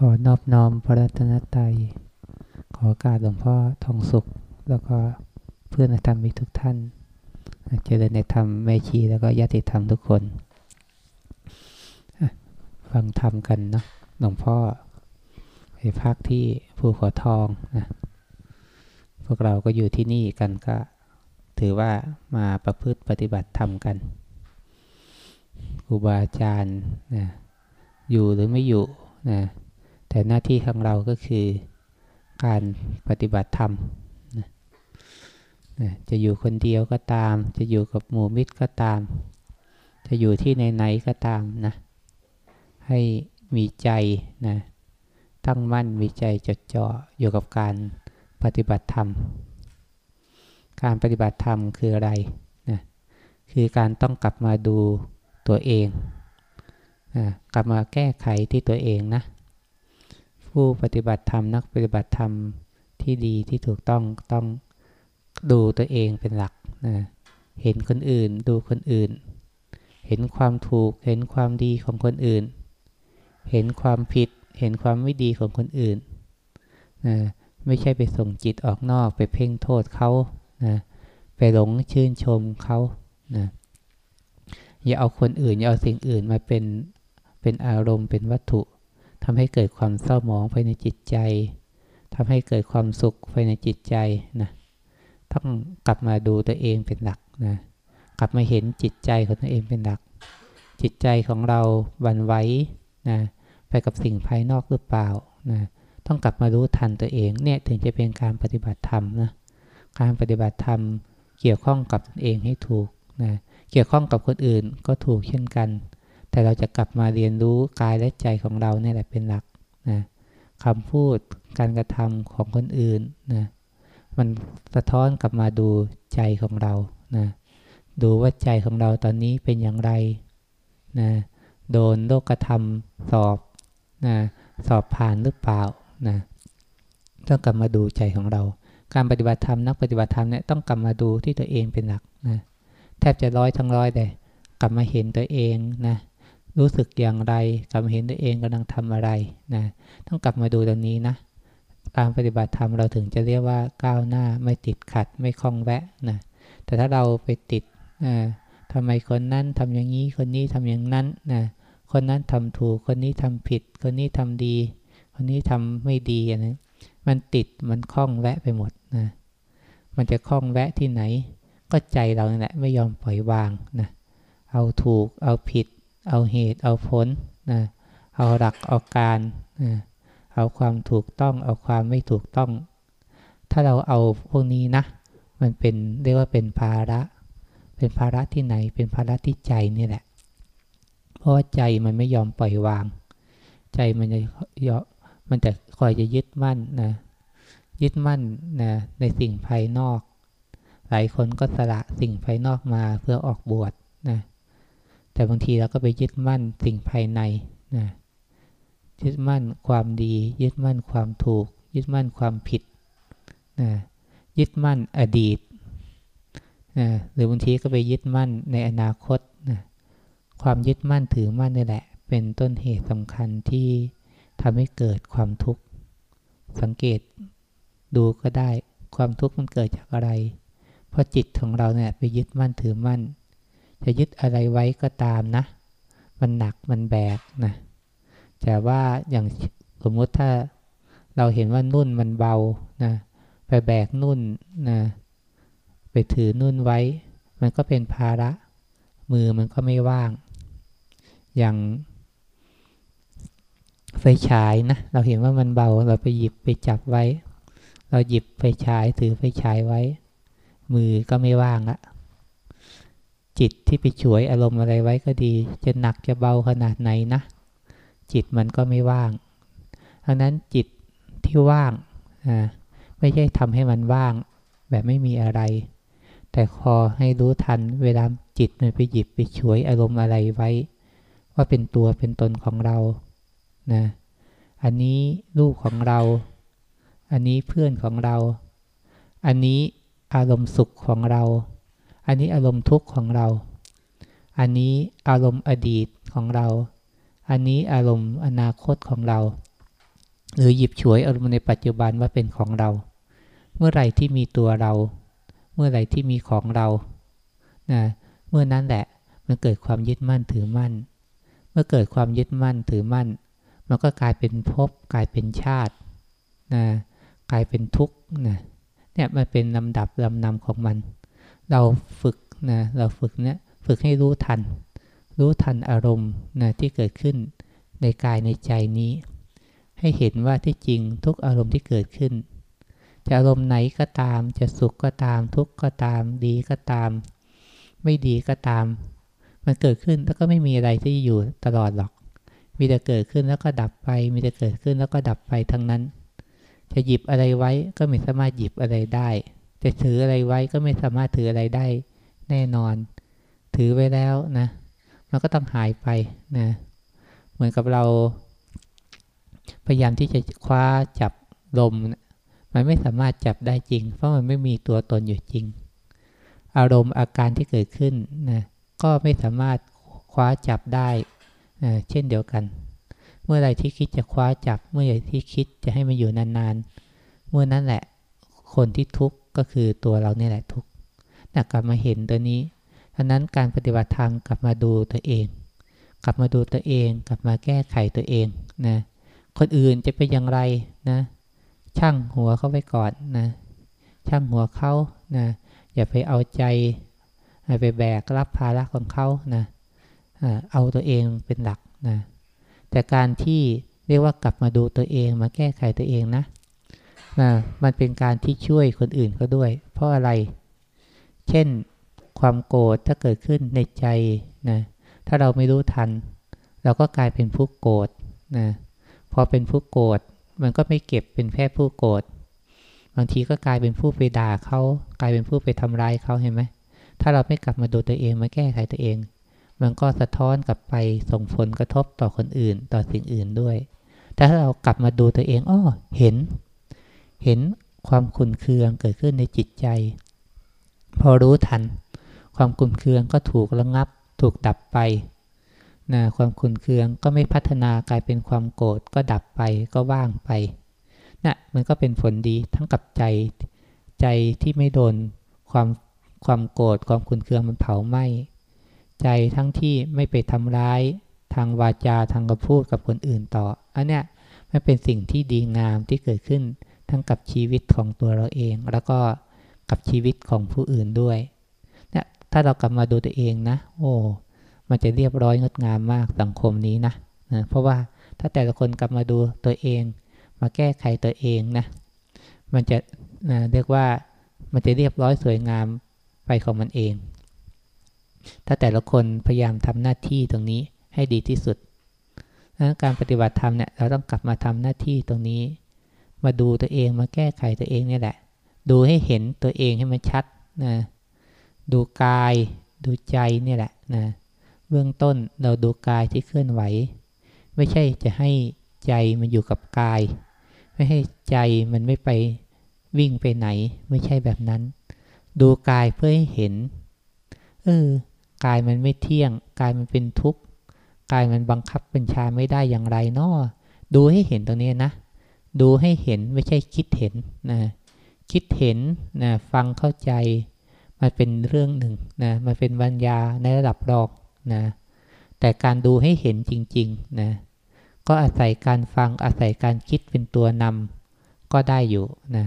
ขอนอบน้อมพระรัตนตรัย ขอการหลวงพ่อทองสุข แล้วก็เพื่อนธรรมิกทุกท่าน เจริญในธรรมแม่ชีแล้วก็ญาติธรรมทุกคน ฟังธรรมกันเนาะ หลวงพ่อไปพักที่ภูขาทองนะ พวกเราก็อยู่ที่นี่กันก็ ถือว่ามาประพฤติปฏิบัติธรรมกันครูบาอาจารย์นะ อยู่หรือไม่อยู่นะ แต่หน้าที่ของเราก็คือการปฏิบัติธรรมจะอยู่คนเดียวก็ตาม จะอยู่กับหมู่มิตรก็ตาม จะอยู่ที่ไหนๆก็ตามนะ ให้มีใจนะตั้งมั่นมีใจจดจ่ออยู่กับการปฏิบัติธรรม การปฏิบัติธรรมคืออะไรนะคือการต้องกลับมาดูตัวเองนะกลับมาแก้ไขที่ตัวเองนะ ผู้ปฏิบัติธรรมนักปฏิบัติธรรมที่ดีที่ถูกต้องต้องดูตัวเองเป็นหลักนะเห็นคนอื่นดูคนอื่น เห็นความถูกเห็นความดีของคนอื่น เห็นความผิด เห็นความไม่ดีของคนอื่นนะไม่ใช่ไปส่งจิตออกนอกไปเพ่งโทษเขานะไปหลงชื่นชมเขานะอย่าเอาคนอื่น อย่าเอาสิ่งอื่นมาเป็นเป็นอารมณ์เป็นวัตถุ ทำให้เกิดความเศร้าหมองภายในจิตใจทำให้เกิดความสุขภายในจิตใจนะต้องกลับมาดูตัวเองเป็นหลักนะกลับมาเห็นจิตใจของตัวเองเป็นหลัก จิตใจของเราวันไหวนะไปกับสิ่งภายนอกหรือเปล่านะต้องกลับมารู้ทันตัวเองเนี่ยถึงจะเป็นการปฏิบัติธรรมนะการปฏิบัติธรรมเกี่ยวข้องกับตนเองให้ถูกนะเกี่ยวข้องกับคนอื่นก็ถูกเช่นกัน แต่เราจะกลับมาเรียนรู้กายและใจของเราเนี่ยแหละเป็นหลักนะคำพูดการกระทำของคนอื่นนะมันสะท้อนกลับมาดูใจของเรานะดูว่าใจของเราตอนนี้เป็นอย่างไรนะโดนโลกธรรมสอบนะสอบผ่านหรือเปล่านะต้องกลับมาดูใจของเรา การปฏิบัติธรรมนักปฏิบัติธรรมเนี่ยต้องกลับมาดูที่ตัวเองเป็นหลักนะแทบจะร้อยทั้งร้อยเลยกลับมาเห็นตัวเองนะ รู้สึกอย่างไรกลับเห็นตัวเองกำลังทำอะไรนะต้องกลับมาดูตรงนี้นะการปฏิบัติธรรมเราถึงจะเรียกว่าก้าวหน้าไม่ติดขัดไม่คล้องแวะนะแต่ถ้าเราไปติดทำไมคนนั้นทำอย่างนี้คนนี้ทำอย่างนั้นนะคนนั้นทำถูกคนนี้ทำผิด คนนี้ทำดี คนนี้ทำไม่ดีนะมันติดมันคล้องแวะไปหมดนะมันจะคล้องแวะที่ไหน ก็ใจเราเนี่ยแหละไม่ยอมปล่อยวางนะเอาถูกเอาผิด เอาเหตุเอาผลนะเอาหลักเอาการนะเอาความถูกต้อง เอาความไม่ถูกต้อง ถ้าเราเอาพวกนี้นะ มันเป็นเรียกว่าเป็นภาระ เป็นภาระที่ไหน เป็นภาระที่ใจนี่แหละ เพราะว่าใจมันไม่ยอมปล่อยวาง ใจมันจะยอมันจะคอยจะยึดมั่นนะยึดมั่นนะในสิ่งภายนอก หลายคนก็สละสิ่งภายนอกมาเพื่อออกบวชนะ แต่บางทีเราก็ไปยึดมั่นสิ่งภายในนะยึดมั่นความดี ยึดมั่นความถูก ยึดมั่นความผิดนะยึดมั่นอดีตนะหรือบางทีก็ไปยึดมั่นในอนาคตนะความยึดมั่นถือมั่นนี่แหละ เป็นต้นเหตุสำคัญที่ทำให้เกิดความทุกข์ สังเกตดูก็ได้ความทุกข์มันเกิดจากอะไร เพราะจิตของเราเนี่ยไปยึดมั่นถือมั่น จะยึดอะไรไว้ก็ตามนะ มันหนักมันแบกนะ แต่ว่าอย่างสมมติถ้าเราเห็นว่านุ่นมันเบานะ ไปแบกนุ่นนะ ไปถือนุ่นไว้ มันก็เป็นภาระ มือมันก็ไม่ว่าง อย่างไฟฉายนะ เราเห็นว่ามันเบา เราไปหยิบไปจับไว้ เราหยิบไฟฉายถือไฟฉายไว้ มือก็ไม่ว่างละ จิตที่ไปช่วยอารมณ์อะไรไว้ก็ดี จะหนักจะเบาขนาดไหนนะ จิตมันก็ไม่ว่างดังนั้นจิตที่ว่างอ่าไม่ใช่ทำให้มันว่าง แบบไม่มีอะไร แต่พอให้รู้ทันเวลาจิตมันไปหยิบไปช่วยอารมณ์อะไรไว้ ว่าเป็นตัวเป็นตนของเรานะอันนี้ลูกของเรา อันนี้เพื่อนของเรา อันนี้อารมณ์สุขของเรา อันนี้อารมณ์ทุกข์ของเรา อันนี้อารมณ์อดีตของเรา อันนี้อารมณ์อนาคตของเรา หรือหยิบฉวยอารมณ์ในปัจจุบันว่าเป็นของเรา เมื่อไหร่ที่มีตัวเรา เมื่อไหร่ที่มีของเรานะเมื่อนั้นแหละมันเกิดความยึดมั่นถือมั่น เมื่อเกิดความยึดมั่นถือมั่น มันก็กลายเป็นภพกลายเป็นชาตินะกลายเป็นทุกข์นะเนี่ยมันเป็นลำดับลำนำของมัน เราฝึกนะเราฝึกเนี่ยฝึกให้รู้ทัน รู้ทันอารมณ์นะที่เกิดขึ้นในกายในใจนี้ ให้เห็นว่าที่จริงทุกอารมณ์ที่เกิดขึ้น จะอารมณ์ไหนก็ตาม จะสุขก็ตาม ทุกข์ก็ตาม ดีก็ตาม ไม่ดีก็ตาม มันเกิดขึ้นแล้วก็ไม่มีอะไรที่อยู่ตลอดหรอก มีแต่เกิดขึ้นแล้วก็ดับไป มีแต่เกิดขึ้นแล้วก็ดับไปทั้งนั้น จะหยิบอะไรไว้ก็ไม่สามารถหยิบอะไรได้ จะถืออะไรไว้ก็ไม่สามารถถืออะไรได้แน่นอน ถือไว้แล้วนะ มันก็ต้องหายไปนะ เหมือนกับเรา พยายามที่จะคว้าจับลมนะมันไม่สามารถจับได้จริง เพราะมันไม่มีตัวตนอยู่จริง อารมณ์อาการที่เกิดขึ้นนะก็ไม่สามารถคว้าจับได้นะเช่นเดียวกัน เมื่อไรที่คิดจะคว้าจับ เมื่อไรที่คิดจะให้มันอยู่นานๆ เมื่อนั้นแหละ คนที่ทุกข์ ก็คือตัวเราเนี่ยแหละทุกข์กลับมาเห็นตัวนี้ดังนั้นการปฏิบัติธรรมกลับมาดูตัวเอง กลับมาดูตัวเอง กลับมาแก้ไขตัวเองนะคนอื่นจะเป็นอย่างไรนะช่างหัวเขาไปก่อนนะช่างหัวเขานะอย่าไปเอาใจไปแบกรับภาระของเขานะเอาตัวเองเป็นหลักนะแต่การที่เรียกว่ากลับมาดูตัวเองมาแก้ไขตัวเองนะ นะมันเป็นการที่ช่วยคนอื่นเขาด้วย เพราะอะไร เช่นความโกรธถ้าเกิดขึ้นในใจนะถ้าเราไม่รู้ทัน เราก็กลายเป็นผู้โกรธนะพอเป็นผู้โกรธมันก็ไม่เก็บเป็นแค่ผู้โกรธบางทีก็กลายเป็นผู้ไปด่าเขากลายเป็นผู้ไปทำร้ายเขาเห็นไหมถ้าเราไม่กลับมาดูตัวเองมาแก้ไขตัวเอง มันก็สะท้อนกลับไปส่งผลกระทบต่อคนอื่น ต่อสิ่งอื่นด้วย แต่ถ้าเรากลับมาดูตัวเองอ้อเห็น เห็นความขุ่นเคืองเกิดขึ้นในจิตใจ พอรู้ทัน ความขุ่นเคืองก็ถูกระงับ ถูกดับไปนะความขุ่นเคืองก็ไม่พัฒนากลายเป็นความโกรธก็ดับไปก็ว่างไปนะมันก็เป็นผลดีทั้งกับใจใจที่ไม่โดนความความโกรธความขุ่นเคืองมันเผาไหม้ใจทั้งที่ไม่ไปทำร้ายทางวาจาทางกระพูดกับคนอื่นต่ออันเนี้ยมันเป็นสิ่งที่ดีงามที่เกิดขึ้น ทั้งกับชีวิตของตัวเราเอง แล้วก็กับชีวิตของผู้อื่นด้วยเนี่ยถ้าเรากลับมาดูตัวเองนะ โอ้มันจะเรียบร้อยงดงามมากสังคมนี้นะนะเพราะว่าถ้าแต่ละคนกลับมาดูตัวเอง มาแก้ไขตัวเองนะ มันจะนะเรียกว่ามันจะเรียบร้อยสวยงามไปของมันเอง ถ้าแต่ละคนพยายามทำหน้าที่ตรงนี้ให้ดีที่สุดนะการปฏิบัติธรรมเนี่ยเราต้องกลับมาทำหน้าที่ตรงนี้ มาดูตัวเองมาแก้ไขตัวเองนี่แหละ ดูให้เห็นตัวเองให้มันชัดนะดูกายดูใจนี่แหละนะเบื้องต้นเราดูกายที่เคลื่อนไหว ไม่ใช่จะให้ใจมันอยู่กับกาย ไม่ให้ใจมันไม่ไปวิ่งไปไหน ไม่ใช่แบบนั้น ดูกายเพื่อให้เห็นเออกายมันไม่เที่ยง กายมันเป็นทุกข์ กายมันบังคับบัญชาไม่ได้อย่างไรนาะดูให้เห็นตรงนี้นะ ดูให้เห็นไม่ใช่คิดเห็นนะคิดเห็นนะฟังเข้าใจ มันเป็นเรื่องหนึ่งนะมันเป็นวัญญาในระดับรอกนะแต่การดูให้เห็นจริงๆนะก็อาศัยการฟังอาศัยการคิดเป็นตัวนำก็ได้อยู่นะ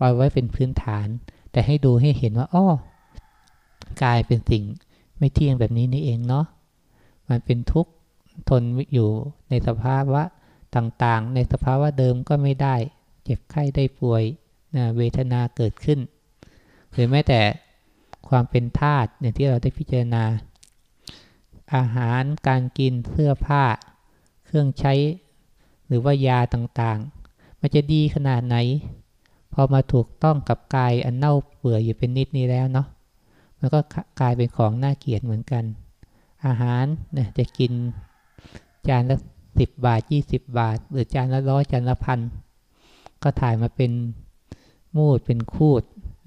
วางไว้เป็นพื้นฐาน แต่ให้ดูให้เห็นว่าอ้อกายเป็นสิ่งไม่เที่ยงแบบนี้นี่เองเนาะมันเป็นทุกข์ทนอยู่ในสภาวะ ต่างๆ ในสภาวะเดิมก็ไม่ได้ เจ็บไข้ได้ป่วยนะเวทนาเกิดขึ้น หรือแม้แต่ความเป็นธาตุอย่างที่เราได้พิจารณา อาหารการกินเสื้อผ้า เครื่องใช้ หรือว่ายาต่างๆ มันจะดีขนาดไหน พอมาถูกต้องกับกายอันเน่าเปื่อยอยู่เป็นนิดนี้แล้วเนาะมันก็กลายเป็นของน่าเกลียดเหมือนกัน อาหารนี่ยจะกินจานละ สิบบาทยี่สิบบาท หรือจานละร้อยจานละพันก็ถ่ายมาเป็นมูดเป็นคูด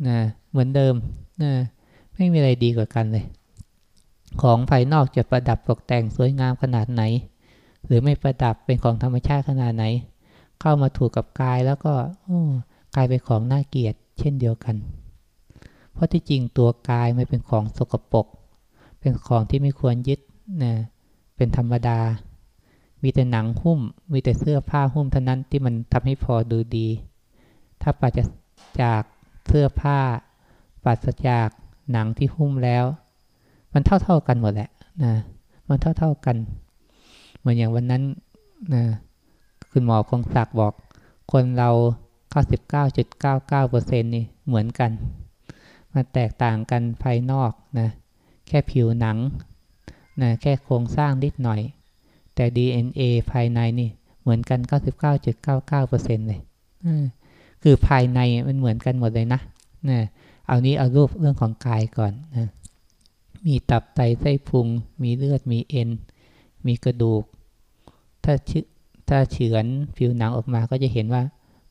นะเหมือนเดิมนะไม่มีอะไรดีกว่ากันเลย ของภายนอกจะประดับตกแต่งสวยงามขนาดไหน หรือไม่ประดับเป็นของธรรมชาติขนาดไหน เข้ามาถูกกับกายแล้วก็กลายเป็นของน่าเกลียดเช่นเดียวกัน เพราะที่จริงตัวกายไม่เป็นของสกปรกเป็นของที่ไม่ควรยึดนะเป็นธรรมดา มีแต่หนังหุ้ม มีแต่เสื้อผ้าหุ้มเท่านั้นที่มันทำให้พอดูดี ถ้าปราศจากเสื้อผ้าปราศจากหนังที่หุ้มแล้ว มันเท่าๆกันหมดแหละนะมันเท่าๆกัน เหมือนอย่างวันนั้นนะคุณหมอคงศักดิ์บอก คนเรา 99.99%นี่เหมือนกัน มันแตกต่างกันภายนอกนะแค่ผิวหนังนะแค่โครงสร้างนิดหน่อย แต่ DNA ภายในนี่เหมือนกัน 99.99%เลยคือภายในมันเหมือนกันหมดเลยนะนะเอานี้เอารูปเรื่องของกายก่อนนะมีตับไตไส้พุง มีเลือดมีเอ็น มีกระดูก ถ้าชถ้าเฉือนผิวหนังออกมาก็จะเห็นว่า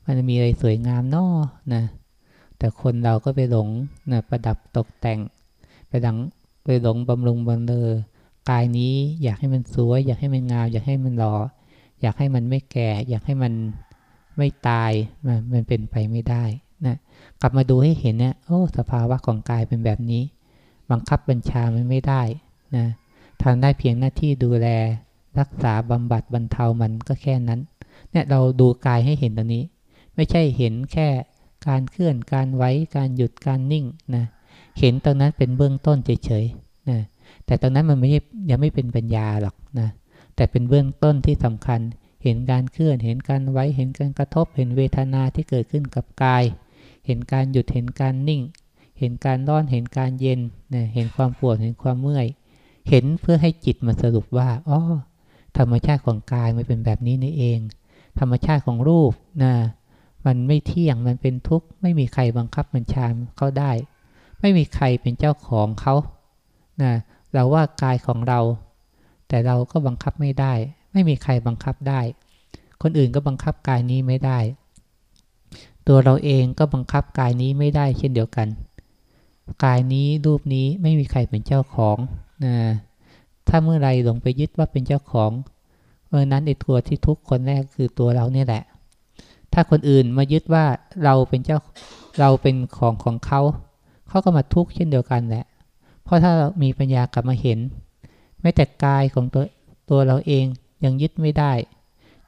มันมีอะไรสวยงามนอนะแต่คนเราก็ไปหลงนะประดับตกแต่ง ไปดังไปหลงบำรุงบำเรอ กายนี้อยากให้มันสวย อยากให้มันงามอยากให้มันหล่ออยากให้มันไม่แก่ อยากให้มันไม่ตายมันมันเป็นไปไม่ได้นะกลับมาดูให้เห็นเนี่ยโอ้สภาวะของกายเป็นแบบนี้ บังคับบัญชามันไม่ได้นะทำได้เพียงหน้าที่ดูแล รักษาบำบัดบรรเทามันก็แค่นั้นเนี่ยเราดูกายให้เห็นตรงนี้ ไม่ใช่เห็นแค่การเคลื่อนการไว้การหยุดการนิ่งนะเห็นตรงนั้นเป็นเบื้องต้นเฉยๆ แต่ตรงนั้นมันไม่ยังไม่เป็นปัญญาหรอกนะ แต่เป็นเบื้องต้นที่สำคัญ เห็นการเคลื่อน เห็นการไว้ เห็นการกระทบ เห็นเวทนาที่เกิดขึ้นกับกาย เห็นการหยุด เห็นการนิ่ง เห็นการร้อน เห็นการเย็นนะเห็นความปวด เห็นความเมื่อย เห็นเพื่อให้จิตมันสรุปว่า อ๋อ ธรรมชาติของกายมันเป็นแบบนี้นี่เอง ธรรมชาติของรูปนะมันไม่เที่ยง มันเป็นทุกข์ ไม่มีใครบังคับบัญชาเขาได้ ไม่มีใครเป็นเจ้าของเขานะ เราว่ากายของเรา แต่เราก็บังคับไม่ได้ ไม่มีใครบังคับได้ คนอื่นก็บังคับกายนี้ไม่ได้ ตัวเราเองก็บังคับกายนี้ไม่ได้เช่นเดียวกัน กายนี้รูปนี้ไม่มีใครเป็นเจ้าของนะถ้าเมื่อไรหลงไปยึดว่าเป็นเจ้าของเมื่อนั้นไอ้ตัวที่ทุกคนแรกคือตัวเราเนี่ยแหละ ถ้าคนอื่นมายึดว่าเราเป็นเจ้าเราเป็นของของเขา เขาก็มาทุกข์เช่นเดียวกันแหละ ราะถ้าเรามีปัญญากลับมาเห็น แม้แต่กายของตัวตัวเราเองยังยึดไม่ได้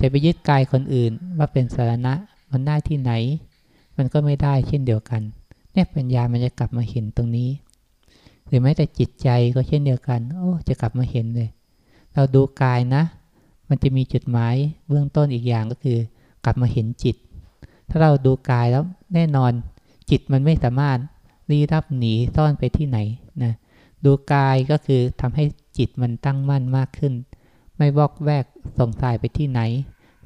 จะไปยึดกายคนอื่นว่าเป็นสาระมันได้ที่ไหน มันก็ไม่ได้เช่นเดียวกันเนี่ยปัญญามันจะกลับมาเห็นตรงนี้ หรือแม้แต่จิตใจก็เช่นเดียวกัน โอ้จะกลับมาเห็นเลย เราดูกายนะ มันจะมีจุดหมายเบื้องต้นอีกอย่างก็คือ กลับมาเห็นจิต ถ้าเราดูกายแล้วแน่นอนจิตมันไม่สามารถรีรับหนีซ่อนไปที่ไหนนะ ดูกายก็คือทำให้จิตมันตั้งมั่นมากขึ้น ไม่บอกแวกส่งสายไปที่ไหน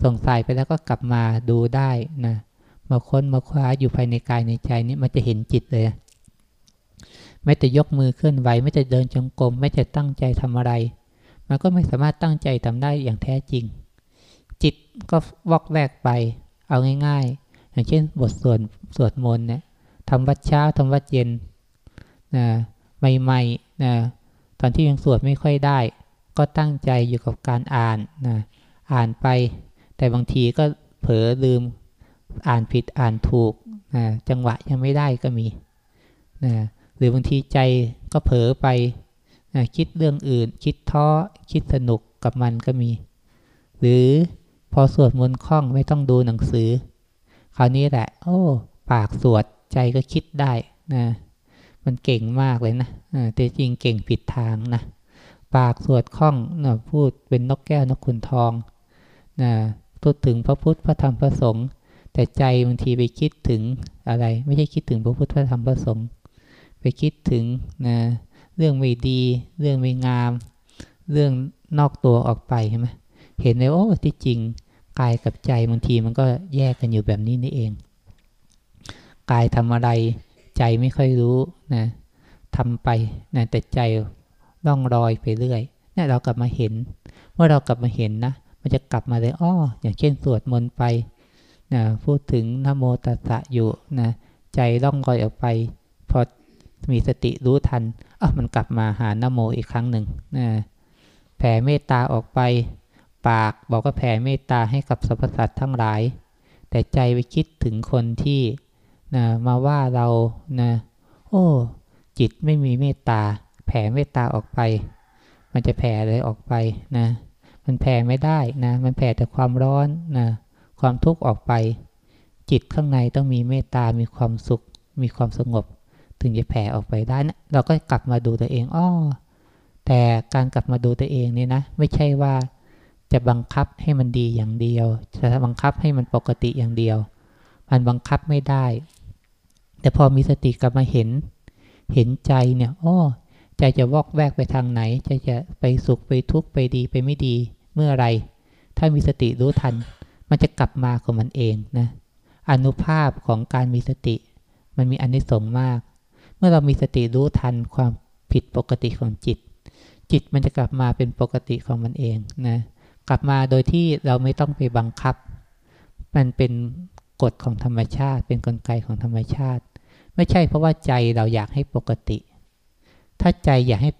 ส่งสายไปแล้วก็กลับมาดูได้นะมาค้นมาคว้าอยู่ภายในกายในใจนี้มันจะเห็นจิตเลยไม่แต่ยกมือเคลื่อนไหวไม่แต่เดินจงกรมไม่แต่ตั้งใจทำอะไร มันก็ไม่สามารถตั้งใจทำได้อย่างแท้จริง จิตก็วอกแวกไป เอาง่าย ๆ อย่างเช่น บทสวดสวดมนต์เนี่ยทำวัดเช้าทำวัดเย็นนะใหม่ๆ นะตอนที่ยังสวดไม่ค่อยได้ ก็ตั้งใจอยู่กับการอ่านนะอ่านไป แต่บางทีก็เผลอลืมอ่านผิดอ่านถูกนะจังหวะยังไม่ได้ก็มีนะหรือบางทีใจก็เผลอไปนะคิดเรื่องอื่น คิดท้อคิดสนุกกับมันก็มี หรือพอสวดมนต์คล่องไม่ต้องดูหนังสือ คราวนี้แหละ โอ้ ปากสวดใจก็คิดได้นะ มันเก่งมากเลยนะแต่จริงเก่งผิดทางนะ ปากสวดคล่องนะพูดเป็นนกแก้วนกขุนทองนะพูดถึงพระพุทธพระธรรมพระสงฆ์แต่ใจบางทีไปคิดถึงอะไร ไม่ใช่คิดถึงพระพุทธพระธรรมพระสงฆ์ไปคิดถึงนะเรื่องไม่ดี เรื่องไม่งาม เรื่องนอกตัวออกไปใช่ไหมเห็นเลยโอ้ที่จริงกายกับใจบางทีมันก็แยกกันอยู่แบบนี้นี่เอง กายทำอะไร ใจไม่ค่อยรู้นะทำไปนะแต่ใจล่องรอยไปเรื่อยเนี่ยเรากลับมาเห็น เมื่อเรากลับมาเห็นนะ มันจะกลับมาเลยอ้ออย่างเช่นสวดมนต์ไปนะพูดถึงนโมตัสสะอยู่นะใจล่องรอยออกไป พอมีสติรู้ทันอะมันกลับมาหานโมอีกครั้งหนึ่งนะแผ่เมตตาออกไป ปากบอกว่าแผ่เมตตาให้กับสรรพสัตว์ทั้งหลาย แต่ใจไปคิดถึงคนที่ นะมาว่าเรานะโอ้จิตไม่มีเมตตา แผ่เมตตาออกไป มันจะแผ่อะไรออกไปนะมันแผ่ไม่ได้นะ มันแผ่แต่ความร้อนนะความทุกข์ออกไป จิตข้างในต้องมีเมตตา มีความสุข มีความสงบ ถึงจะแผ่ออกไปได้นะเราก็กลับมาดูตัวเองอ้อแต่การกลับมาดูตัวเองนี่นะ ไม่ใช่ว่าจะบังคับให้มันดีอย่างเดียว จะบังคับให้มันปกติอย่างเดียว มันบังคับไม่ได้ แต่พอมีสติกลับมาเห็น เห็นใจเนี่ยอ้อใจจะวอกแวกไปทางไหนใจจะไปสุขไปทุกข์ไปดีไปไม่ดีเมื่อไรถ้ามีสติรู้ทัน มันจะกลับมาของมันเองนะอนุภาพของการมีสติ มันมีอนิสงส์มาก เมื่อเรามีสติรู้ทันความผิดปกติของจิต จิตมันจะกลับมาเป็นปกติของมันเองนะกลับมาโดยที่เราไม่ต้องไปบังคับ มันเป็นกฎของธรรมชาติ เป็นนกลไกของธรรมชาติ ไม่ใช่เพราะว่าใจเราอยากให้ปกติ ถ้าใจอยากให้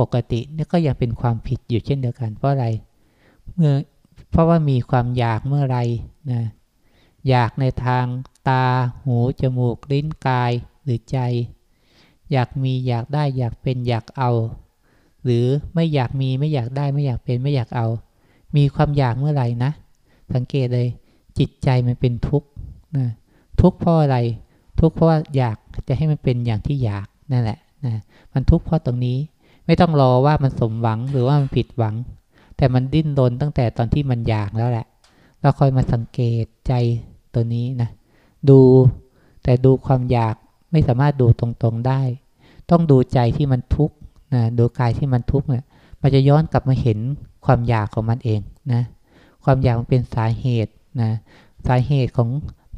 ปกตินี่ก็ยังเป็นความผิดอยู่เช่นเดียวกัน เพราะอะไร เมื่อเพราะว่ามีความอยากเมื่อไรนะอยากในทางตา หู จมูก ลิ้น กาย หรือใจ อยากมี อยากได้ อยากเป็น อยากเอา หรือไม่อยากมี ไม่อยากได้ ไม่อยากเป็น ไม่อยากเอา มีความอยากเมื่อไหร่นะ สังเกตเลย จิตใจมันเป็นทุกข์นะ ทุกข์เพราะอะไร ทุกข์เพราะว่าอยากจะให้มันเป็นอย่างที่อยากนั่นแหละนะมันทุกข์เพราะตรงนี้ ไม่ต้องรอว่ามันสมหวังหรือว่ามันผิดหวัง แต่มันดิ้นรนตั้งแต่ตอนที่มันอยากแล้วแหละ เราคอยมาสังเกตใจตัวนี้นะดูแต่ดูความอยากไม่สามารถดูตรงๆได้ ต้องดูใจที่มันทุกข์นะดูกายที่มันทุกข์เนี่ยมันจะย้อนกลับมาเห็นความอยากของมันเองนะความอยากมันเป็นสาเหตุนะสาเหตุของ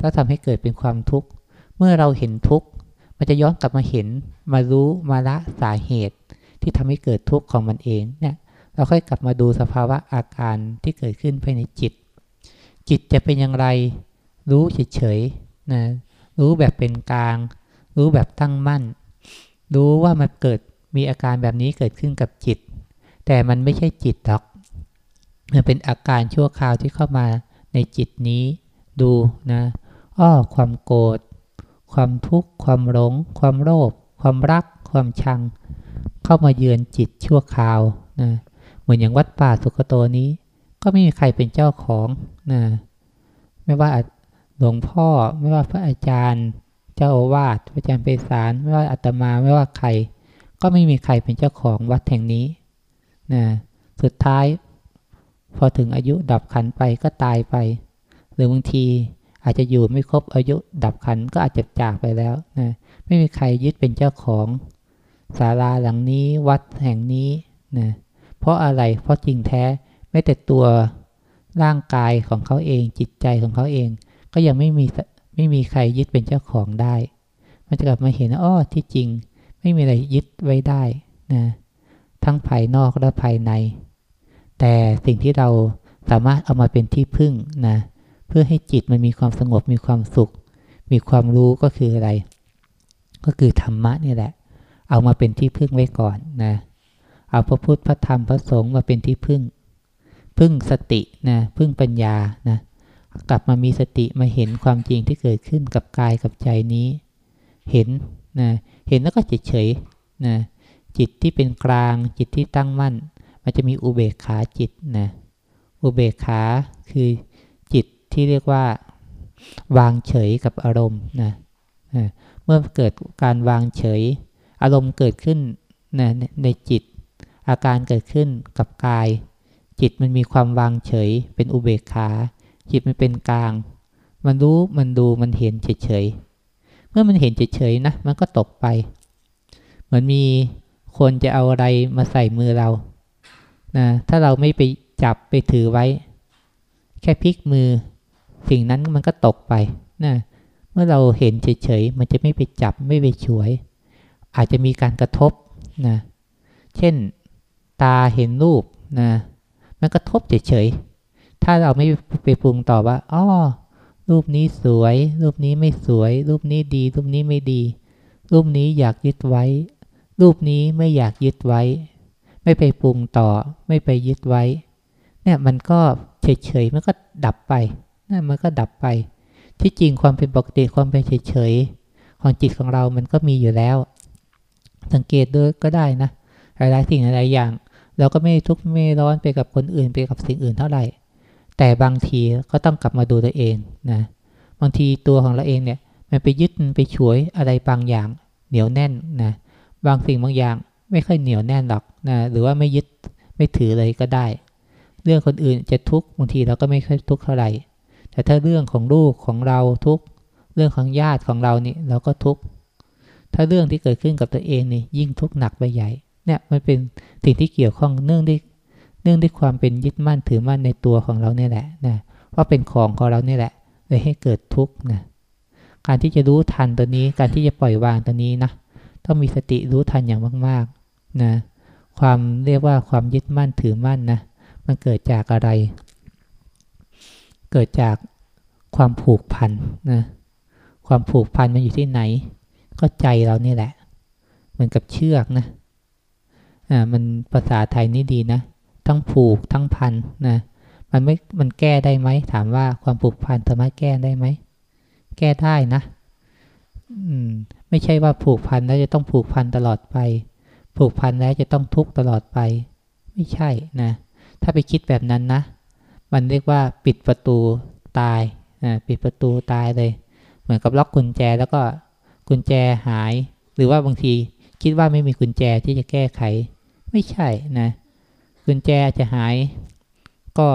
ถ้าทำให้เกิดเป็นความทุกข์ มื่อเราเห็นทุกข์ มันจะย้อนกลับมาเห็น มารู้ มาละสาเหตุ ที่ทำให้เกิดทุกข์ของมันเอง เนี่ย เราค่อยกลับมาดูสภาวะอาการที่เกิดขึ้นภายในจิต จิตจะเป็นอย่างไร รู้เฉยๆนะ รู้แบบเป็นกลาง รู้แบบตั้งมั่น รู้ว่ามันเกิด มีอาการแบบนี้เกิดขึ้นกับจิต แต่มันไม่ใช่จิตหรอก มันเป็นอาการชั่วคราวที่เข้ามาในจิตนี้ ดูนะ อ้อ ความโกรธ ความทุกข์ ความหลง ความโลภความรัก ความชัง เข้ามาเยือนจิตชั่วคราวนะเหมือนอย่างวัดป่าสุกโตนี้ ก็ไม่มีใครเป็นเจ้าของนะไม่ว่าหลวงพ่อไม่ว่าพระอาจารย์ เจ้าอาวาสพระอาจารย์เปสารไม่ว่าอาตมาไม่ว่าใคร ก็ไม่มีใครเป็นเจ้าของวัดแห่งนี้นะสุดท้าย พอถึงอายุดับขันไปก็ตายไป หรือบางที อาจจะอยู่ไม่ครบอายุดับขันก็อาจจะจากไปแล้วนะไม่มีใครยึดเป็นเจ้าของศาลาหลังนี้วัดแห่งนี้นะเพราะอะไรเพราะจริงแท้ไม่แต่ตัวร่างกายของเขาเองจิตใจของเขาเอง ก็ยังไม่มีไม่มีใครยึดเป็นเจ้าของได้ มันจะกลับมาเห็นอ้อที่จริง ไม่มีอะไรยึดไว้ได้นะทั้งภายนอกและภายใน แต่สิ่งที่เราสามารถเอามาเป็นที่พึ่งนะ พื่อให้จิตมันมีความสงบมีความสุข มีความรู้ก็คืออะไร ก็คือธรรมะนี่แหละ เอามาเป็นที่พึ่งไว้ก่อนนะเอาพระพุทธพระธรรมพระสงฆ์มาเป็นที่พึ่ง พึ่งสตินะพึ่งปัญญานะกลับมามีสติมาเห็นความจริงที่เกิดขึ้นกับกายกับใจนี้ เห็นนะเห็นแล้วก็เฉยๆนะจิตที่เป็นกลางจิตที่ตั้งมั่น มันจะมีอุเบกขาจิตนะอุเบกขาคือ ที่เรียกว่า วางเฉยกับอารมณ์นะเมื่อเกิดการวางเฉย อารมณ์เกิดขึ้นนะในจิต อาการเกิดขึ้นกับกาย จิตมันมีความวางเฉย เป็นอุเบกขา จิตมันเป็นกลาง มันรู้มันดูมันเห็นเฉยๆเมื่อมันเห็นเฉยๆนะมันก็ตกไป เหมือนมีคนจะเอาอะไรมาใส่มือเรานะถ้าเราไม่ไปจับไปถือไว้ แค่พลิกมือ สิ่งนั้นมันก็ตกไปนะเมื่อเราเห็นเฉยๆ มันจะไม่ไปจับไม่ไปช่วย อาจจะมีการกระทบนะเช่นตาเห็นรูปนะมันกระทบเฉยๆ ถ้าเราไม่ไปปรุงต่อว่าอ๋อรูปนี้สวย รูปนี้ไม่สวย รูปนี้ดี รูปนี้ไม่ดี รูปนี้อยากยึดไว้ รูปนี้ไม่อยากยึดไว้ ไม่ไปปรุงต่อ ไม่ไปยึดไว้ เนี่ยมันก็เฉยๆ มันก็ดับไป มันก็ดับไป ที่จริงความเป็นปกติความเป็นเฉยๆของจิตของเรามันก็มีอยู่แล้ว สังเกตด้วยก็ได้นะหลายๆสิ่งหลายอย่าง เราก็ไม่ทุกข์ไม่ร้อนไปกับคนอื่นไปกับสิ่งอื่นเท่าไหร่ แต่บางทีก็ต้องกลับมาดูตัวเองนะบางทีตัวของเราเองเนี่ยมันไปยึดไปฉวยอะไรบางอย่าง เหนียวแน่นนะบางสิ่งบางอย่างไม่ค่อยเหนียวแน่นหรอกนะหรือว่าไม่ยึดไม่ถือเลยก็ได้ เรื่องคนอื่นจะทุกข์บางทีเราก็ไม่ค่อยทุกข์เท่าไหร่ แต่ถ้าเรื่องของลูกของเราทุกเรื่องของญาติของเรานี่เราก็ทุกถ้าเรื่องที่เกิดขึ้นกับตัวเองนี่ยิ่งทุกข์หนักไปใหญ่ เนี่ยมันเป็นสิ่งที่เกี่ยวข้องเนื่องด้วยเนื่องด้วยความเป็นยึดมั่นถือมั่นในตัวของเราเนี่ยแหละนะว่าเป็นของของเราเนี่ยแหละเลยให้เกิดทุกข์นะการที่จะรู้ทันตัวนี้ การที่จะปล่อยวางตัวนี้นะต้องมีสติรู้ทันอย่างมากๆนะความเรียกว่าความยึดมั่นถือมั่นนะมันเกิดจากอะไร เกิดจากความผูกพันนะความผูกพันมันอยู่ที่ไหน ก็ใจเรานี่แหละ เหมือนกับเชือกนะอ่ามันภาษาไทยนี่ดีนะ ทั้งผูกทั้งพันนะมันไม่มันแก้ได้ไหมถามว่าความผูกพันสามารถแก้ได้ไหมแก้ได้นะ อืม ไม่ใช่ว่าผูกพันแล้วจะต้องผูกพันตลอดไป ผูกพันแล้วจะต้องทุกข์ตลอดไป ไม่ใช่นะ ถ้าไปคิดแบบนั้นนะ มันเรียกว่าปิดประตูตายนะปิดประตูตายเลย เหมือนกับล็อกกุญแจแล้วก็กุญแจหาย หรือว่าบางทีคิดว่าไม่มีกุญแจที่จะแก้ไข ไม่ใช่นะกุญแจจะหาย ก็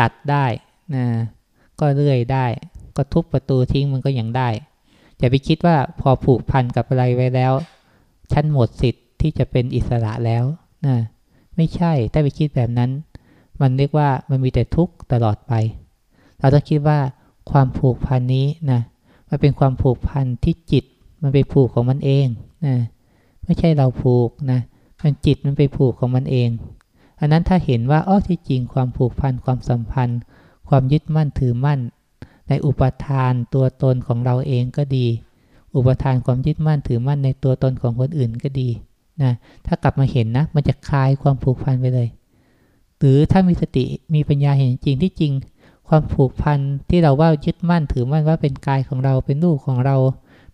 ตัดได้นะก็เลื่อยได้ ก็ทุบประตูทิ้งมันก็ยังได้อย่าไปคิดว่าพอผูกพันกับอะไรไว้แล้ว ฉันหมดสิทธิ์ที่จะเป็นอิสระแล้วนะไม่ใช่ถ้าไปคิดแบบนั้น มันเรียกว่ามันมีแต่ทุกข์ตลอดไป เราต้องคิดว่าความผูกพันนี้นะมันเป็นความผูกพันที่จิตมันไปผูกของมันเองนะไม่ใช่เราผูกนะมันจิตมันไปผูกของมันเอง อันนั้นถ้าเห็นว่าอ้อที่จริงความผูกพันความสัมพันธ์ ความยึดมั่นถือมั่น ในอุปทานตัวตนของเราเองก็ดี อุปทานความยึดมั่นถือมั่นในตัวตนของคนอื่นก็ดีนะถ้ากลับมาเห็นนะ มันจะคลายความผูกพันไปเลย หรือถ้ามีสติมีปัญญาเห็นจริงที่จริง ความผูกพันที่เราว่ายึดมั่นถือมั่นว่าเป็นกายของเราเป็นลูกของเรา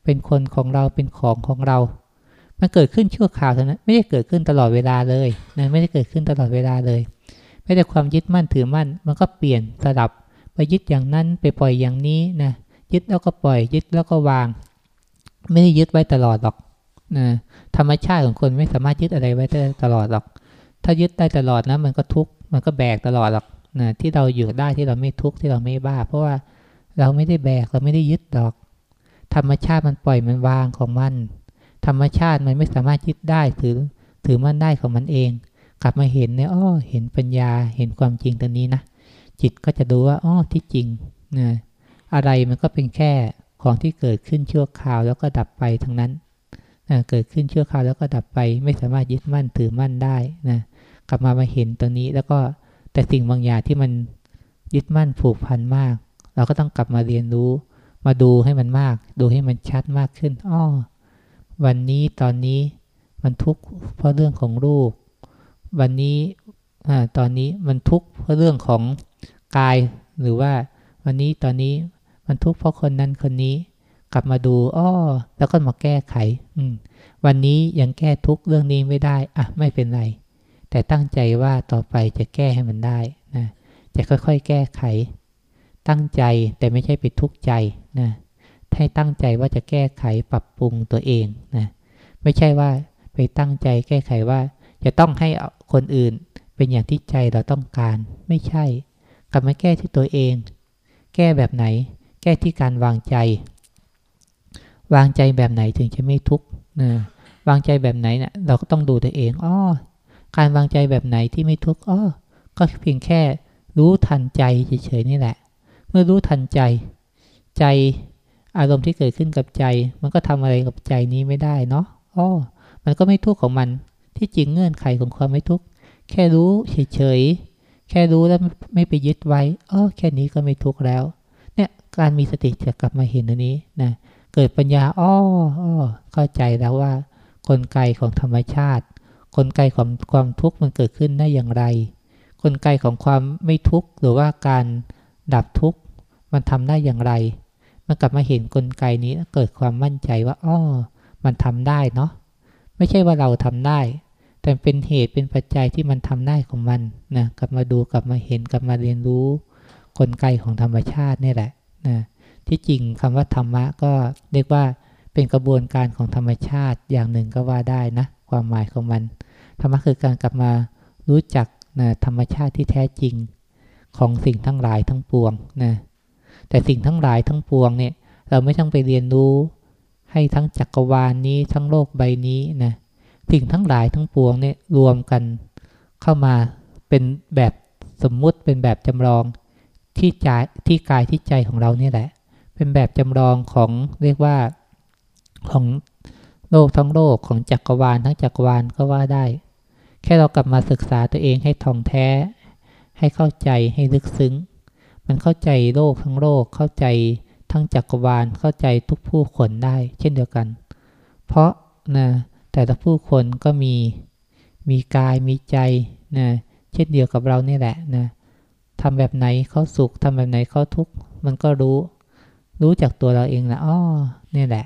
เป็นคนของเราเป็นของของเรา มันเกิดขึ้นชั่วคราวเท่านั้นไม่ได้เกิดขึ้นตลอดเวลาเลยนะไม่ได้เกิดขึ้นตลอดเวลาเลยไม่แต่ความยึดมั่นถือมั่น มันก็เปลี่ยนสลับไปยึดอย่างนั้นไปปล่อยอย่างนี้นะยึดแล้วก็ปล่อยยึดแล้วก็วาง ไม่ได้ยึดไว้ตลอดหรอกนะธรรมชาติของคนไม่สามารถยึดอะไรไว้ได้ตลอดหรอก ถ้ายึดได้ตลอดนะมันก็ทุกข์มันก็แบกตลอดหรอกนะที่เราอยู่ได้ที่เราไม่ทุกข์ที่เราไม่บ้า เพราะว่าเราไม่ได้แบกเราไม่ได้ยึดหรอก ธรรมชาติมันปล่อยมันวางของมัน ธรรมชาติมันไม่สามารถยึดได้ถือถือมันได้ของมันเอง กลับมาเห็นเนี่ยอ้อเห็นปัญญาเห็นความจริงตรงนี้นะจิตก็จะดูว่าอ้อที่จริงนะอะไรมันก็เป็นแค่ของที่เกิดขึ้นชั่วคราวแล้วก็ดับไปทั้งนั้นนะเกิดขึ้นชั่วคราวแล้วก็ดับไป ไม่สามารถยึดมั่นถือมั่นได้นะ กลับมามาเห็นตรงนี้ แล้วก็แต่สิ่งบางอย่างที่มันยึดมั่นผูกพันมาก เราก็ต้องกลับมาเรียนรู้ มาดูให้มันมาก ดูให้มันชัดมากขึ้นอ้อวันนี้ตอนนี้มันทุกข์เพราะเรื่องของลูกวันนี้ตอนนี้มันทุกข์เพราะเรื่องของกาย หรือว่าวันนี้ตอนนี้มันทุกข์เพราะคนนั้นคนนี้ กลับมาดูอ้อแล้วก็มาแก้ไข อืวันนี้ยังแก้ทุกข์เรื่องนี้ไม่ได้ อะ ไม่เป็นไร แต่ตั้งใจว่าต่อไปจะแก้ให้มันได้นะจะค่อยๆ แก้ไข ตั้งใจแต่ไม่ใช่ไปทุกข์ใจนะให้ตั้งใจว่าจะแก้ไขปรับปรุงตัวเองนะไม่ใช่ว่าไปตั้งใจแก้ไขว่า จะต้องให้คนอื่นเป็นอย่างที่ใจเราต้องการ ไม่ใช่กลับมาแก้ที่ตัวเอง แก้แบบไหน แก้ที่การวางใจ วางใจแบบไหนถึงจะไม่ทุกข์นะวางใจแบบไหนเนะี่ยเราก็ต้องดูตัวเองอ้อ การวางใจแบบไหนที่ไม่ทุกข์อ้อก็เพียงแค่รู้ทันใจเฉยๆนี่แหละ เมื่อรู้ทันใจ ใจอารมณ์ที่เกิดขึ้นกับใจ มันก็ทำอะไรกับใจนี้ไม่ได้เนาะอ้อมันก็ไม่ทุกข์ของมัน ที่จริงเงื่อนไขของความไม่ทุกข์แค่รู้เฉยๆแค่รู้แล้วไม่ไปยึดไว้อ้อแค่นี้ก็ไม่ทุกข์แล้ว เนี่ยการมีสติจะกลับมาเห็นตรงนี้นะเกิดปัญญาอ้ออ้อเข้าใจแล้วว่ากลไกของธรรมชาติ กลไกของความทุกข์มันเกิดขึ้นได้อย่างไร กลไกของความไม่ทุกข์หรือว่าการดับทุกข์มันทำได้อย่างไร มันกลับมาเห็นกลไกนี้เกิดความมั่นใจว่าอ้อมันทำได้เนาะไม่ใช่ว่าเราทำได้ แต่เป็นเหตุเป็นปัจจัยที่มันทำได้ของมันนะกลับมาดูกลับมาเห็นกลับมาเรียนรู้ กลไกของธรรมชาตินี่แหละนะที่จริงคำว่าธรรมะก็เรียกว่าเป็นกระบวนการของธรรมชาติอย่างหนึ่งก็ว่าได้นะ ความหมายของมัน ธรรมะคือการกลับมารู้จักนะธรรมชาติที่แท้จริงของสิ่งทั้งหลายทั้งปวงนะแต่สิ่งทั้งหลายทั้งปวงเนี่ยเราไม่ต้องไปเรียนรู้ให้ทั้งจักรวาลนนี้ทั้งโลกใบนี้นะสิ่งทั้งหลายทั้งปวงเนี่ยรวมกันเข้ามาเป็นแบบสมมุติเป็นแบบจำลองที่ใจที่กายที่ใจของเราเนี่ยแหละ เป็นแบบจำลองของเรียกว่าของ โลกทั้งโลกของจักรวาลทั้งจักรวาลก็ว่าได้ แค่เรากลับมาศึกษาตัวเองให้ท่องแท้ ให้เข้าใจให้ลึกซึ้ง มันเข้าใจโลกทั้งโลกเข้าใจทั้งจักรวาลเข้าใจทุกผู้คนได้ เช่นเดียวกัน เพราะนะแต่ละผู้คนก็มีมีกายมีใจนะเช่นเดียวกับเรานี่แหละนะทำแบบไหนเขาสุขทำแบบไหนเขาทุกข์มันก็รู้ รู้จากตัวเราเองละอ้อนี่แหละ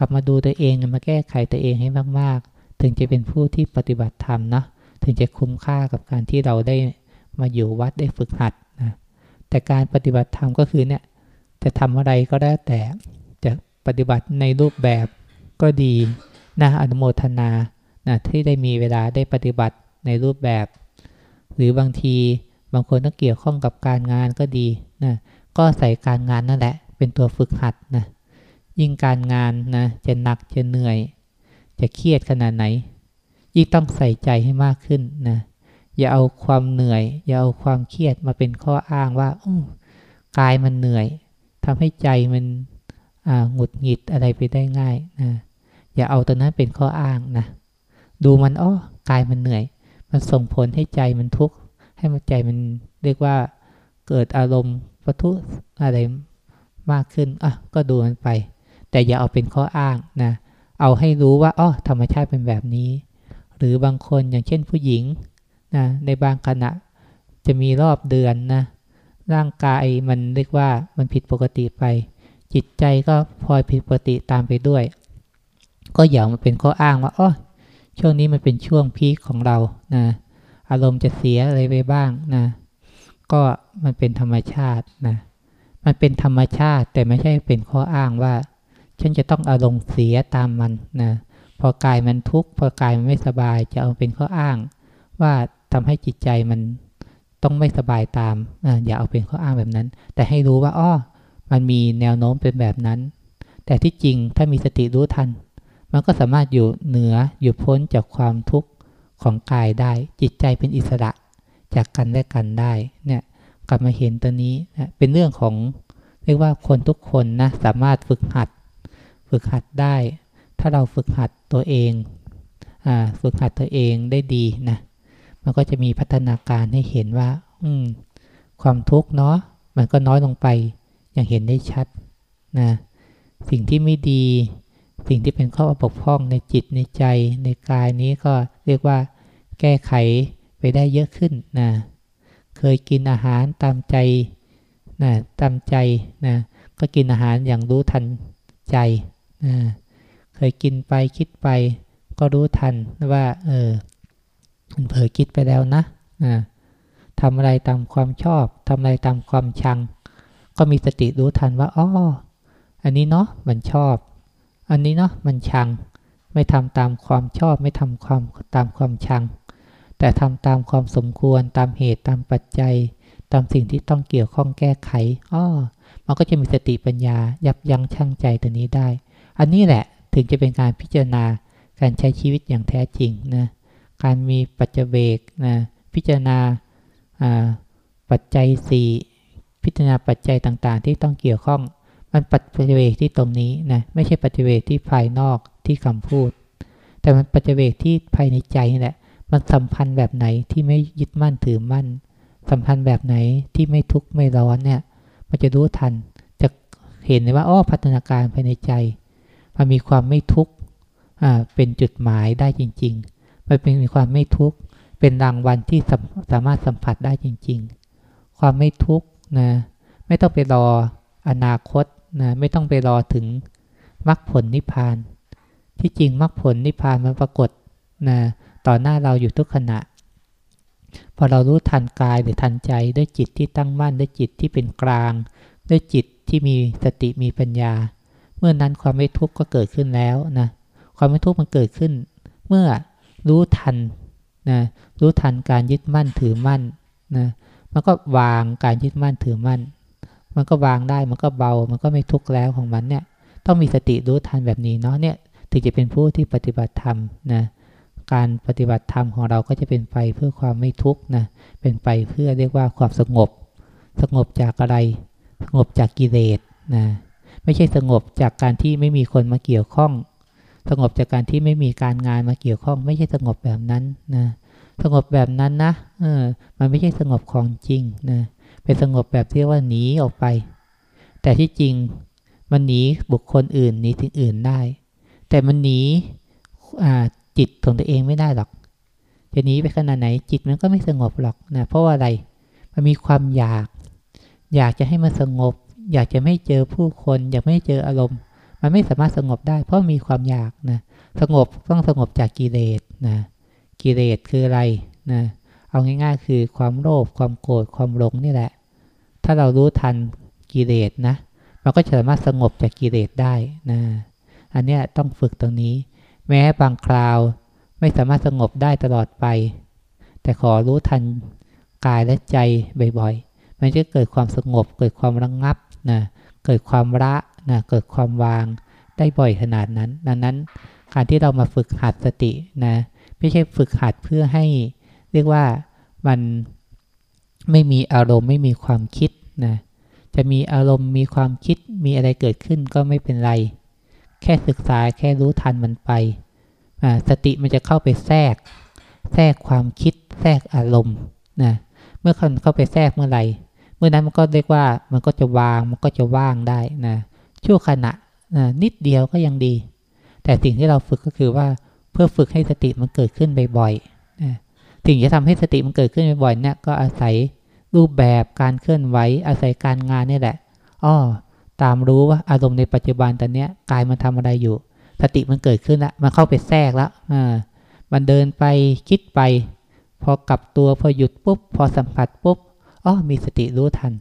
กลับมาดูตัวเองมาแก้ไขตัวเองให้มากๆ ถึงจะเป็นผู้ที่ปฏิบัติธรรมนะถึงจะคุ้มค่ากับการที่เราได้มาอยู่วัดได้ฝึกหัดนะแต่การปฏิบัติธรรมก็คือเนี่ยจะทำอะไรก็ได้แต่จะปฏิบัติในรูปแบบก็ดีนะอนุโมทนานะที่ได้มีเวลาได้ปฏิบัติในรูปแบบ หรือบางทีบางคนต้องเกี่ยวข้องกับการงานก็ดีนะก็ใส่การงานนั่นแหละ เป็นตัวฝึกหัดนะ ยิ่งการงานนะจะหนักจะเหนื่อย จะเครียดขนาดไหน ยิ่งต้องใส่ใจให้มากขึ้นนะอย่าเอาความเหนื่อย อย่าเอาความเครียดมาเป็นข้ออ้างว่าอกายมันเหนื่อยทำให้ใจมันหงุดหงิดอะไรไปได้ง่ายนะอย่าเอาตัวนั้นเป็นข้ออ้างนะดูมันอ้อกายมันเหนื่อย มันส่งผลให้ใจมันทุกข์ให้มันใจมันเรียกว่าเกิดอารมณ์ปะทุอะไรมากขึ้นอะก็ดูมันไป แต่อย่าเอาเป็นข้ออ้างนะ เอาให้รู้ว่าอ๋อธรรมชาติเป็นแบบนี้ หรือบางคนอย่างเช่นผู้หญิงนะในบางขณะจะมีรอบเดือนนะร่างกายมันเรียกว่ามันผิดปกติไป จิตใจก็พลอยผิดปกติตามไปด้วย ก็อย่ามาเป็นข้ออ้างว่าอ๋อช่วงนี้มันเป็นช่วงพีคของเรานะอารมณ์จะเสียอะไรไปบ้างนะ ก็มันเป็นธรรมชาตินะ มันเป็นธรรมชาติแต่ไม่ใช่เป็นข้ออ้างว่า ฉันจะต้องอารมณ์เสียตามมันนะพอกายมันทุกข์พอกายมันไม่สบายจะเอาเป็นข้ออ้าง ว่าทำให้จิตใจมันต้องไม่สบายตามนะอย่าเอาเป็นข้ออ้างแบบนั้น แต่ให้รู้ว่าอ้อมันมีแนวโน้มเป็นแบบนั้น แต่ที่จริงถ้ามีสติรู้ทัน มันก็สามารถอยู่เหนืออยู่พ้นจากความทุกข์ของกายได้ จิตใจเป็นอิสระจากกันและกันได้เนี่ยกลับมาเห็นตัวนี้นะเป็นเรื่องของเรียกว่าคนทุกคนนะสามารถฝึกหัด ฝึกหัดได้ ถ้าเราฝึกหัดตัวเองอฝึกหัดตัวเองได้ดีนะ มันก็จะมีพัฒนาการให้เห็นว่า อืม ความทุกข์เนาะมันก็น้อยลงไป อย่างเห็นได้ชัดนะ สิ่งที่ไม่ดี สิ่งที่เป็นข้อบกพร่องในจิตในใจในกายนี้ก็เรียกว่า แก้ไขไปได้เยอะขึ้นนะ เคยกินอาหารตามใจนะตามใจนะ ก็กินอาหารอย่างรู้ทันใจ นะเคยกินไปคิดไป ก็รู้ทันว่า เออมันเผลอคิดไปแล้วนะนะทำอะไรตามความชอบทำอะไรตามความชัง ก็มีสติรู้ทันว่าอ๋ออันนี้เนาะมันชอบ อันนี้เนาะมันชัง ไม่ทำตามความชอบ ไม่ทำความตามความชัง แต่ทำตามความสมควรตามเหตุตามปัจจัย ตามสิ่งที่ต้องเกี่ยวข้องแก้ไขอ้อมันก็จะมีสติปัญญายับยั้งชั่งใจตัวนี้ได้ อันนี้แหละถึงจะเป็นการพิจารณาการใช้ชีวิตอย่างแท้จริงนะการมีปัจเจเบกนะพิจารณาปัจจัยสี่พิจารณาปัจจัยต่างๆ ที่ต้องเกี่ยวข้อง มันปัจเจเวกที่ตรงนี้นะไม่ใช่ปัจเจเวกที่ภายนอกที่คำพูด แต่มันปัจเจเวกที่ภายในใจนี่แหละ มันสัมพันธ์แบบไหนที่ไม่ยึดมั่นถือมั่น สัมพันธ์แบบไหนที่ไม่ทุกข์ไม่ร้อนเนี่ย มันจะรู้ทันจะเห็นเลยว่าอ้อพัฒนาการภายในใจ มันมีความไม่ทุกข์เป็นจุดหมายได้จริง ๆ มันเป็นมีความไม่ทุกข์เป็นรางวัลที่สามารถสัมผัสได้จริง ๆ ความไม่ทุกข์นะไม่ต้องไปรออนาคตนะไม่ต้องไปรอถึงมรรคผลนิพพาน ที่จริงมรรคผลนิพพานมันปรากฏนะต่อหน้าเราอยู่ทุกขณะ พอเรารู้ทันกายหรือทันใจด้วยจิตที่ตั้งมั่นด้วยจิตที่เป็นกลาง ด้วยจิตที่มีสติมีปัญญา เมื่อนั้นความไม่ทุกข์ก็เกิดขึ้นแล้วนะ ความไม่ทุกข์มันเกิดขึ้น เมื่อรู้ทันนะรู้ทันการยึดมั่นถือมั่นนะมันก็วางการยึดมั่นถือมั่น มันก็วางได้มันก็เบา มันก็ไม่ทุกข์แล้วของมันเนี่ย ต้องมีสติรู้ทันแบบนี้เนาะเนี่ยถึงจะเป็นผู้ที่ปฏิบัติธรรมนะการปฏิบัติธรรมของเราก็จะเป็นไปเพื่อความไม่ทุกข์นะเป็นไปเพื่อเรียกว่าความสงบ สงบจากอะไร สงบจากกิเลสนะ ไม่ใช่สงบจากการที่ไม่มีคนมาเกี่ยวข้อง สงบจากการที่ไม่มีการงานมาเกี่ยวข้อง ไม่ใช่สงบแบบนั้นนะสงบแบบนั้นนะเออมันไม่ใช่สงบของจริงนะเป็นสงบแบบที่ว่าหนีออกไป แต่ที่จริงมันหนีบุคคลอื่นหนีสิ่งอื่นได้ แต่มันหนีจิตของตัวเองไม่ได้หรอก จะหนีไปขนาดไหนจิตมันก็ไม่สงบหรอกนะเพราะว่าอะไรมันมีความอยาก อยากจะให้มันสงบ อยากจะไม่เจอผู้คน อยากไม่เจออารมณ์ มันไม่สามารถสงบได้ เพราะมีความอยากนะสงบต้องสงบจากกิเลสนะกิเลสคืออะไรนะเอาง่าย ๆ คือความโลภความโกรธความหลงนี่แหละ ถ้าเรารู้ทันกิเลสนะมันก็จะสามารถสงบจากกิเลสได้นะอันนี้ต้องฝึกตรงนี้ แม้บางคราวไม่สามารถสงบได้ตลอดไป แต่ขอรู้ทันกายและใจบ่อยๆ มันจะเกิดความสงบเกิดความระงงับ นะเกิดความละนะเกิดความวางได้บ่อยขนาดนั้น ดังนั้นการที่เรามาฝึกหัดสตินะไม่ใช่ฝึกหัดเพื่อให้เรียกว่ามันไม่มีอารมณ์ไม่มีความคิดนะจะมีอารมณ์มีความคิดมีอะไรเกิดขึ้นก็ไม่เป็นไร แค่ศึกษาแค่รู้ทันมันไป สติมันจะเข้าไปแทรก แทรกความคิด แทรกอารมณ์นะเมื่อคนเข้าไปแทรกเมื่อไหร่ เมื่อนั้นมันก็เรียกว่ามันก็จะวางมันก็จะว่างได้นะชั่วขณะนะนิดเดียวก็ยังดี แต่สิ่งที่เราฝึกก็คือว่าเพื่อฝึกให้สติมันเกิดขึ้นบ่อยๆนะสิ่งที่ทำให้สติมันเกิดขึ้นบ่อยๆเนี่ยก็อาศัยรูปแบบการเคลื่อนไหวอาศัยการงานนี่แหละอ้อตามรู้ว่าอารมณ์ในปัจจุบันตอนนี้กายมันทำอะไรอยู่ สติมันเกิดขึ้นแล้วมันเข้าไปแทรกแล้วอ่ามันเดินไปคิดไป พอกลับตัวพอหยุดปุ๊บ พอสัมผัสปุ๊บ อ๋อมีสติรู้ทัน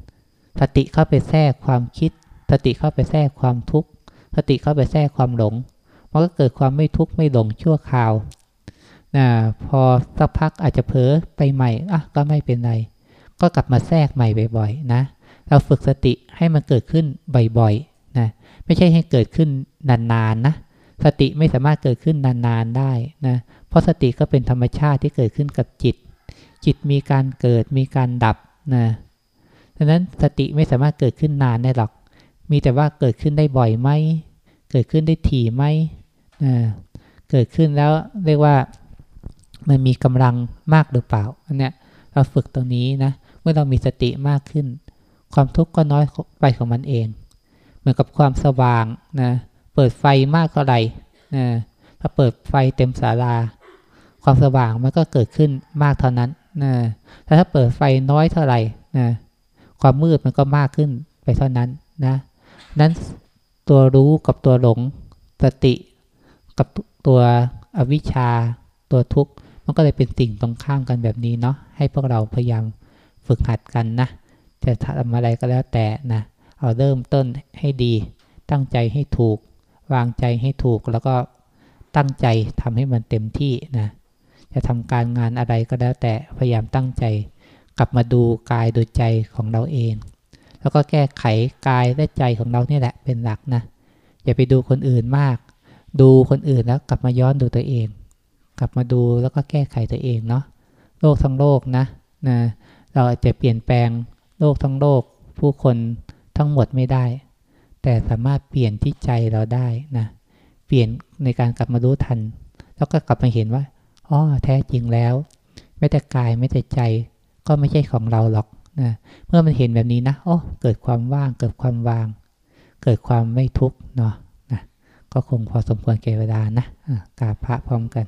สติเข้าไปแทรกความคิด สติเข้าไปแทรกความทุกข์ สติเข้าไปแทรกความหลง มันก็เกิดความไม่ทุกข์ไม่หลงชั่วคราวนะพอสักพักอาจจะเผลอไปใหม่อะก็ไม่เป็นไร ก็กลับมาแทรกใหม่บ่อยๆนะ เราฝึกสติให้มันเกิดขึ้นบ่อยๆนะ ไม่ใช่ให้เกิดขึ้นนานๆนะ สติไม่สามารถเกิดขึ้นนานๆได้นะ เพราะสติก็เป็นธรรมชาติที่เกิดขึ้นกับจิต จิตมีการเกิดมีการดับ นะดังนั้นสติไม่สามารถเกิดขึ้นนานได้หรอก มีแต่ว่าเกิดขึ้นได้บ่อยไหม เกิดขึ้นได้ถี่ไหมนะเกิดขึ้นแล้วเรียกว่ามันมีกำลังมากหรือเปล่า อันเนี้ยเราฝึกตรงนี้นะ เมื่อเรามีสติมากขึ้น ความทุกข์ก็น้อยไปของมันเอง เหมือนกับความสว่างนะ เปิดไฟมากเท่าไหร่นะถ้าเปิดไฟเต็มศาลา ความสว่างมันก็เกิดขึ้นมากเท่านั้น นะแต่ถ้าเปิดไฟน้อยเท่าไหร่นะความมืดมันก็มากขึ้นไปเท่านั้นนะนั้นตัวรู้กับตัวหลงสติกับตัวอวิชชา ตัวทุกข์มันก็เลยเป็นสิ่งตรงข้ามกันแบบนี้เนาะให้พวกเราพยายามฝึกหัดกันนะจะทำอะไรก็แล้วแต่นะเอาเริ่มต้นให้ดี ตั้งใจให้ถูก วางใจให้ถูกแล้วก็ตั้งใจทำให้มันเต็มที่นะ จะทำการงานอะไรก็แล้วแต่พยายามตั้งใจ กลับมาดูกายดูใจของเราเอง แล้วก็แก้ไขกายและใจของเราเนี่ยแหละเป็นหลักนะอย่าไปดูคนอื่นมาก ดูคนอื่นแล้วกลับมาย้อนดูตัวเอง กลับมาดูแล้วก็แก้ไขตัวเองเนาะโลกทั้งโลกนะนะเราอาจจะเปลี่ยนแปลงโลกทั้งโลก ผู้คนทั้งหมดไม่ได้ แต่สามารถเปลี่ยนที่ใจเราได้นะเปลี่ยนในการกลับมารู้ทัน แล้วก็กลับมาเห็นว่า อ๋อแท้จริงแล้ว ไม่แต่กายไม่แต่ใจก็ไม่ใช่ของเราหรอกนะเมื่อมันเห็นแบบนี้นะโอ้เกิดความว่างเกิดความวาง เกิดความไม่ทุกข์เนาะนะก็คงพอสมควรแก่เวลานะกาพระพร้อมกัน